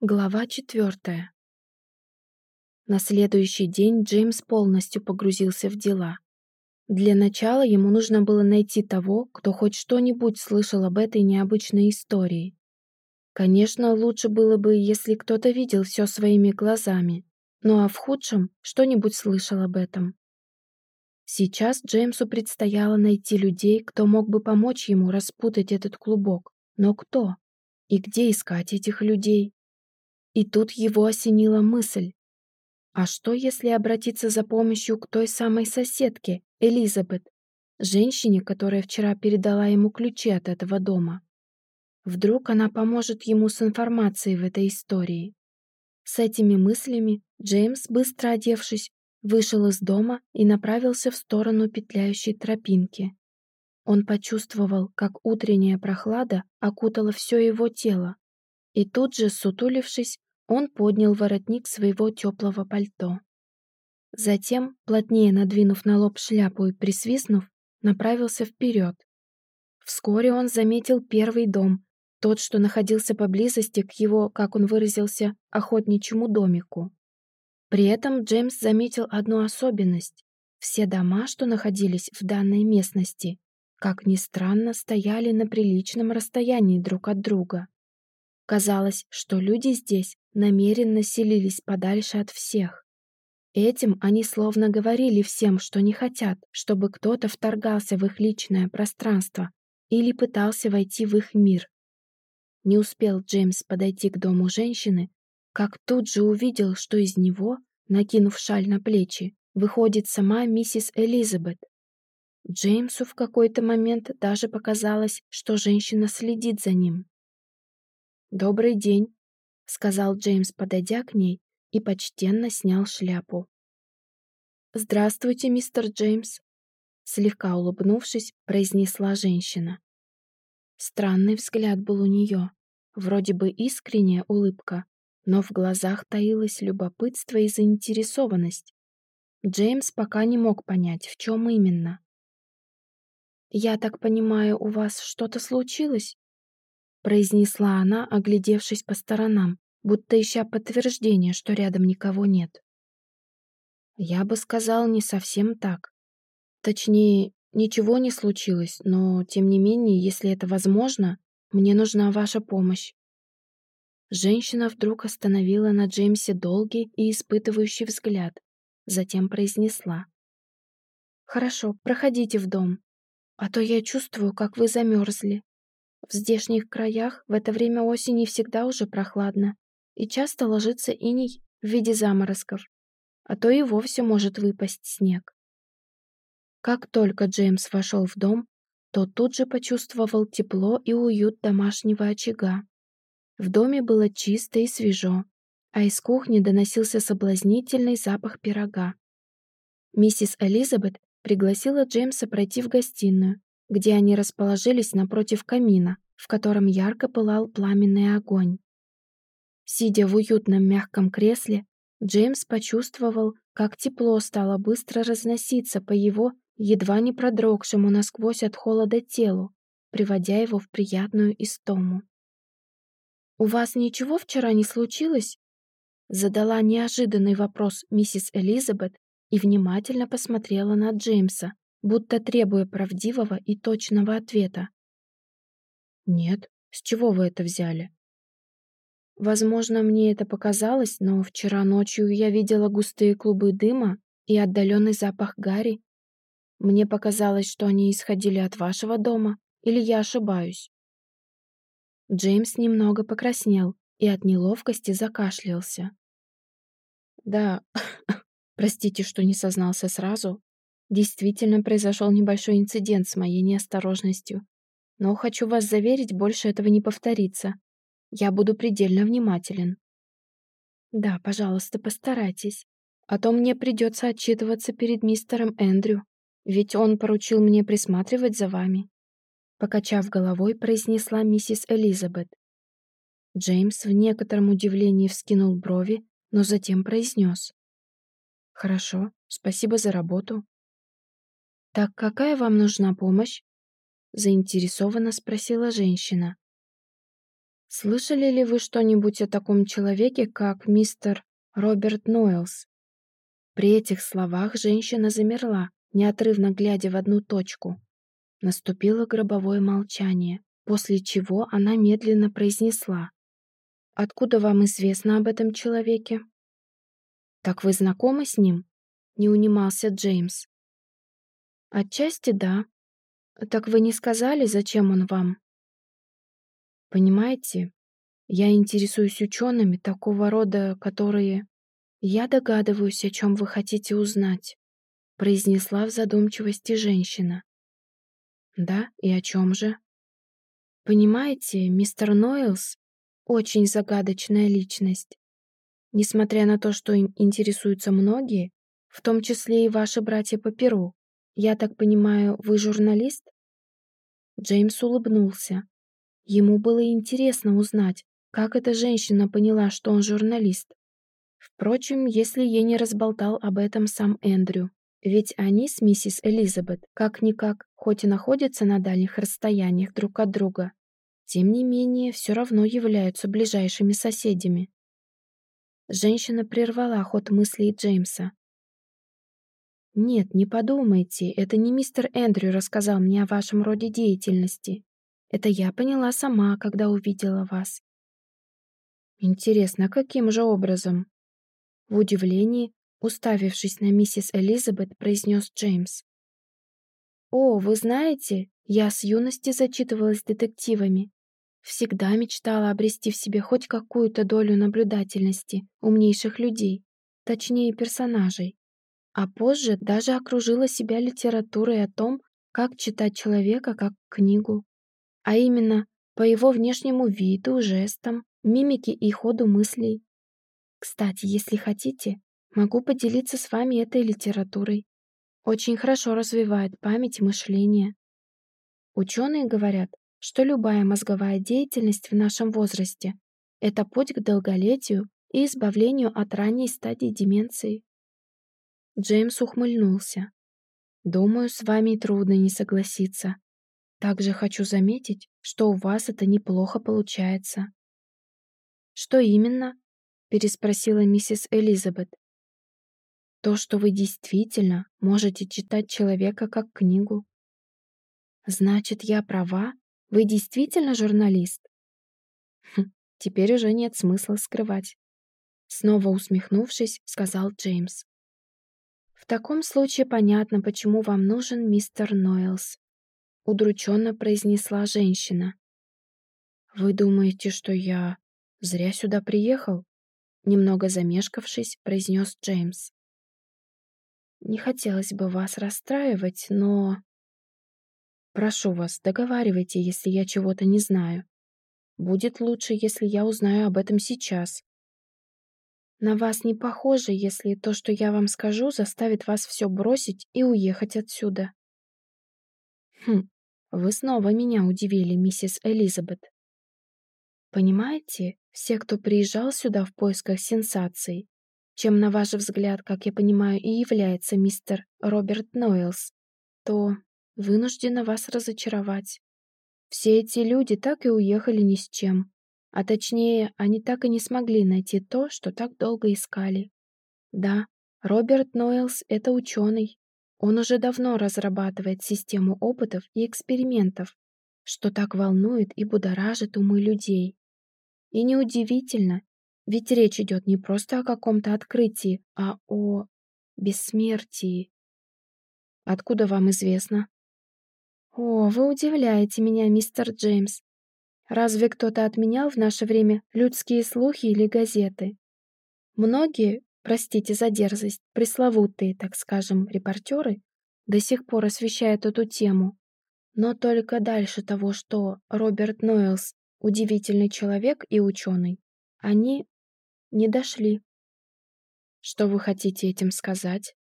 Глава четвертая. На следующий день Джеймс полностью погрузился в дела. Для начала ему нужно было найти того, кто хоть что-нибудь слышал об этой необычной истории. Конечно, лучше было бы, если кто-то видел все своими глазами, ну а в худшем что-нибудь слышал об этом. Сейчас Джеймсу предстояло найти людей, кто мог бы помочь ему распутать этот клубок. Но кто? И где искать этих людей? И тут его осенила мысль. А что, если обратиться за помощью к той самой соседке, Элизабет, женщине, которая вчера передала ему ключи от этого дома? Вдруг она поможет ему с информацией в этой истории. С этими мыслями Джеймс, быстро одевшись, вышел из дома и направился в сторону петляющей тропинки. Он почувствовал, как утренняя прохлада окутала все его тело, и тут же, сутулившись, он поднял воротник своего теплого пальто. Затем, плотнее надвинув на лоб шляпу и присвистнув, направился вперед. Вскоре он заметил первый дом, тот, что находился поблизости к его, как он выразился, охотничьему домику. При этом Джеймс заметил одну особенность. Все дома, что находились в данной местности, как ни странно, стояли на приличном расстоянии друг от друга. Казалось, что люди здесь намеренно селились подальше от всех. Этим они словно говорили всем, что не хотят, чтобы кто-то вторгался в их личное пространство или пытался войти в их мир. Не успел Джеймс подойти к дому женщины, как тут же увидел, что из него, накинув шаль на плечи, выходит сама миссис Элизабет. Джеймсу в какой-то момент даже показалось, что женщина следит за ним. «Добрый день», — сказал Джеймс, подойдя к ней, и почтенно снял шляпу. «Здравствуйте, мистер Джеймс», — слегка улыбнувшись, произнесла женщина. Странный взгляд был у нее, вроде бы искренняя улыбка, но в глазах таилось любопытство и заинтересованность. Джеймс пока не мог понять, в чем именно. «Я так понимаю, у вас что-то случилось?» Произнесла она, оглядевшись по сторонам, будто ища подтверждение, что рядом никого нет. Я бы сказал, не совсем так. Точнее, ничего не случилось, но, тем не менее, если это возможно, мне нужна ваша помощь. Женщина вдруг остановила на Джеймсе долгий и испытывающий взгляд, затем произнесла. «Хорошо, проходите в дом, а то я чувствую, как вы замерзли. В здешних краях в это время осени всегда уже прохладно, и часто ложится иней в виде заморозков, а то и вовсе может выпасть снег. Как только Джеймс вошел в дом, то тут же почувствовал тепло и уют домашнего очага. В доме было чисто и свежо, а из кухни доносился соблазнительный запах пирога. Миссис Элизабет пригласила Джеймса пройти в гостиную, где они расположились напротив камина, в котором ярко пылал пламенный огонь. Сидя в уютном мягком кресле, Джеймс почувствовал, как тепло стало быстро разноситься по его едва не продрогшему насквозь от холода телу, приводя его в приятную истому. «У вас ничего вчера не случилось?» Задала неожиданный вопрос миссис Элизабет и внимательно посмотрела на Джеймса, будто требуя правдивого и точного ответа. «Нет, с чего вы это взяли?» Возможно, мне это показалось, но вчера ночью я видела густые клубы дыма и отдаленный запах гари. Мне показалось, что они исходили от вашего дома, или я ошибаюсь?» Джеймс немного покраснел и от неловкости закашлялся. «Да, простите, что не сознался сразу, Действительно произошел небольшой инцидент с моей неосторожностью. Но хочу вас заверить, больше этого не повторится. Я буду предельно внимателен. Да, пожалуйста, постарайтесь. А то мне придется отчитываться перед мистером Эндрю, ведь он поручил мне присматривать за вами. Покачав головой, произнесла миссис Элизабет. Джеймс в некотором удивлении вскинул брови, но затем произнес. «Хорошо, спасибо за работу. «Так какая вам нужна помощь?» — заинтересованно спросила женщина. Слышали ли вы что-нибудь о таком человеке, как мистер Роберт Нойлс?» При этих словах женщина замерла, неотрывно глядя в одну точку. Наступило гробовое молчание, после чего она медленно произнесла. «Откуда вам известно об этом человеке?» «Так вы знакомы с ним?» — не унимался Джеймс. «Отчасти да. Так вы не сказали, зачем он вам?» Понимаете, я интересуюсь учеными такого рода, которые... Я догадываюсь, о чем вы хотите узнать, произнесла в задумчивости женщина. Да, и о чем же? Понимаете, мистер Нойлс очень загадочная личность. Несмотря на то, что им интересуются многие, в том числе и ваши братья по Перу, я так понимаю, вы журналист? Джеймс улыбнулся, Ему было интересно узнать, как эта женщина поняла, что он журналист. Впрочем, если ей не разболтал об этом сам Эндрю. Ведь они с миссис Элизабет, как-никак, хоть и находятся на дальних расстояниях друг от друга, тем не менее все равно являются ближайшими соседями. Женщина прервала ход мыслей Джеймса. «Нет, не подумайте, это не мистер Эндрю рассказал мне о вашем роде деятельности. Это я поняла сама, когда увидела вас. Интересно, каким же образом? В удивлении, уставившись на миссис Элизабет, произнес Джеймс. «О, вы знаете, я с юности зачитывалась детективами. Всегда мечтала обрести в себе хоть какую-то долю наблюдательности умнейших людей, точнее персонажей. А позже даже окружила себя литературой о том, как читать человека как книгу а именно по его внешнему виду, жестам, мимике и ходу мыслей. Кстати, если хотите, могу поделиться с вами этой литературой. Очень хорошо развивает память и мышление. Ученые говорят, что любая мозговая деятельность в нашем возрасте – это путь к долголетию и избавлению от ранней стадии деменции. Джеймс ухмыльнулся. «Думаю, с вами трудно не согласиться. Также хочу заметить, что у вас это неплохо получается. Что именно? переспросила миссис Элизабет. То, что вы действительно можете читать человека как книгу. Значит, я права? Вы действительно журналист? Хм, теперь уже нет смысла скрывать. Снова усмехнувшись, сказал Джеймс. В таком случае понятно, почему вам нужен мистер Нойлс удрученно произнесла женщина. «Вы думаете, что я зря сюда приехал?» Немного замешкавшись, произнес Джеймс. «Не хотелось бы вас расстраивать, но...» «Прошу вас, договаривайте, если я чего-то не знаю. Будет лучше, если я узнаю об этом сейчас». «На вас не похоже, если то, что я вам скажу, заставит вас все бросить и уехать отсюда». «Хм, вы снова меня удивили, миссис Элизабет. Понимаете, все, кто приезжал сюда в поисках сенсаций, чем, на ваш взгляд, как я понимаю, и является мистер Роберт Нойлс, то вынуждена вас разочаровать. Все эти люди так и уехали ни с чем. А точнее, они так и не смогли найти то, что так долго искали. Да, Роберт Нойлс — это ученый, он уже давно разрабатывает систему опытов и экспериментов, что так волнует и будоражит умы людей. И неудивительно, ведь речь идет не просто о каком-то открытии, а о бессмертии. Откуда вам известно? О, вы удивляете меня, мистер Джеймс. Разве кто-то отменял в наше время людские слухи или газеты? Многие, простите за дерзость, пресловутые, так скажем, репортеры, до сих пор освещают эту тему. Но только дальше того, что Роберт Нойлс – удивительный человек и ученый, они не дошли. Что вы хотите этим сказать?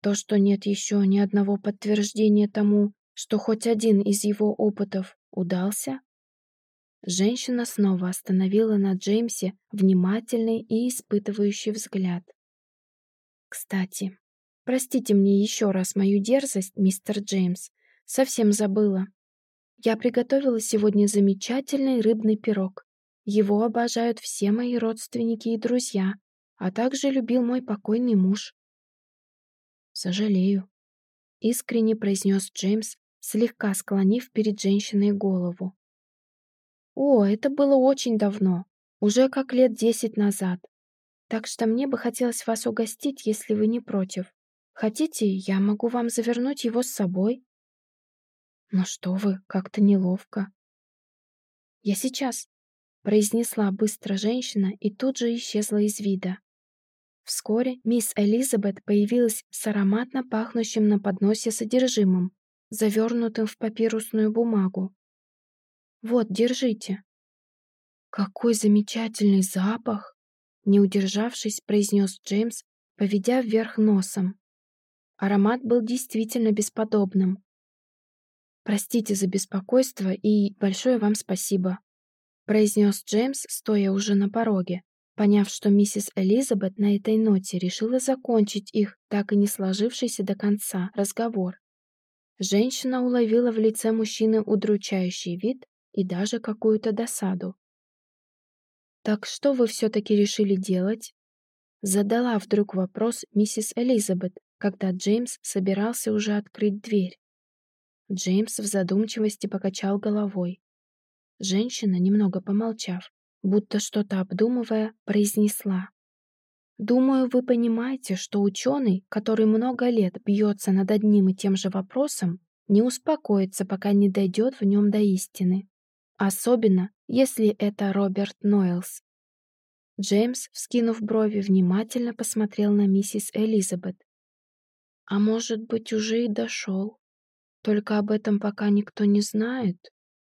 То, что нет еще ни одного подтверждения тому, что хоть один из его опытов удался? Женщина снова остановила на Джеймсе внимательный и испытывающий взгляд. Кстати, простите мне еще раз мою дерзость, мистер Джеймс. Совсем забыла. Я приготовила сегодня замечательный рыбный пирог. Его обожают все мои родственники и друзья, а также любил мой покойный муж. Сожалею, искренне произнес Джеймс, слегка склонив перед женщиной голову. О, это было очень давно, уже как лет десять назад. Так что мне бы хотелось вас угостить, если вы не против. Хотите, я могу вам завернуть его с собой? Ну что вы, как-то неловко. Я сейчас, произнесла быстро женщина и тут же исчезла из вида. Вскоре мисс Элизабет появилась с ароматно пахнущим на подносе содержимым, завернутым в папирусную бумагу. «Вот, держите». «Какой замечательный запах!» Не удержавшись, произнес Джеймс, поведя вверх носом. Аромат был действительно бесподобным. «Простите за беспокойство и большое вам спасибо», произнес Джеймс, стоя уже на пороге, поняв, что миссис Элизабет на этой ноте решила закончить их, так и не сложившийся до конца, разговор. Женщина уловила в лице мужчины удручающий вид и даже какую-то досаду. «Так что вы все-таки решили делать?» Задала вдруг вопрос миссис Элизабет, когда Джеймс собирался уже открыть дверь. Джеймс в задумчивости покачал головой. Женщина, немного помолчав, будто что-то обдумывая, произнесла. «Думаю, вы понимаете, что ученый, который много лет бьется над одним и тем же вопросом, не успокоится, пока не дойдет в нем до истины. Особенно, если это Роберт Нойлс». Джеймс, вскинув брови, внимательно посмотрел на миссис Элизабет. «А может быть, уже и дошел. Только об этом пока никто не знает?»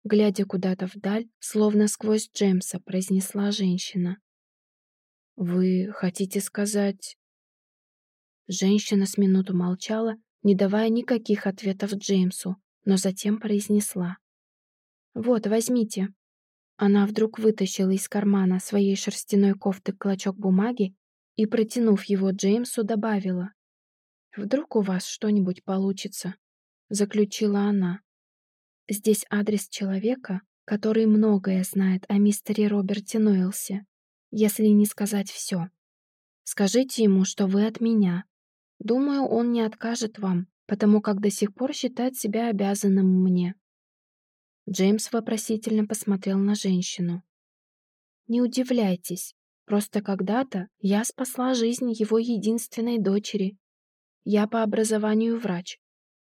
глядя куда-то вдаль, словно сквозь Джемса, произнесла женщина. «Вы хотите сказать...» Женщина с минуту молчала, не давая никаких ответов Джеймсу, но затем произнесла. «Вот, возьмите». Она вдруг вытащила из кармана своей шерстяной кофты клочок бумаги и, протянув его Джеймсу, добавила. «Вдруг у вас что-нибудь получится», — заключила она. Здесь адрес человека, который многое знает о мистере Роберте Нойлсе, если не сказать все. Скажите ему, что вы от меня. Думаю, он не откажет вам, потому как до сих пор считает себя обязанным мне». Джеймс вопросительно посмотрел на женщину. «Не удивляйтесь, просто когда-то я спасла жизнь его единственной дочери. Я по образованию врач.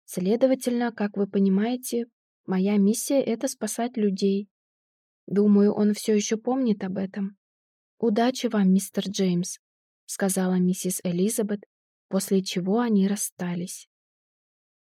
Следовательно, как вы понимаете, Моя миссия — это спасать людей. Думаю, он все еще помнит об этом. Удачи вам, мистер Джеймс, сказала миссис Элизабет, после чего они расстались.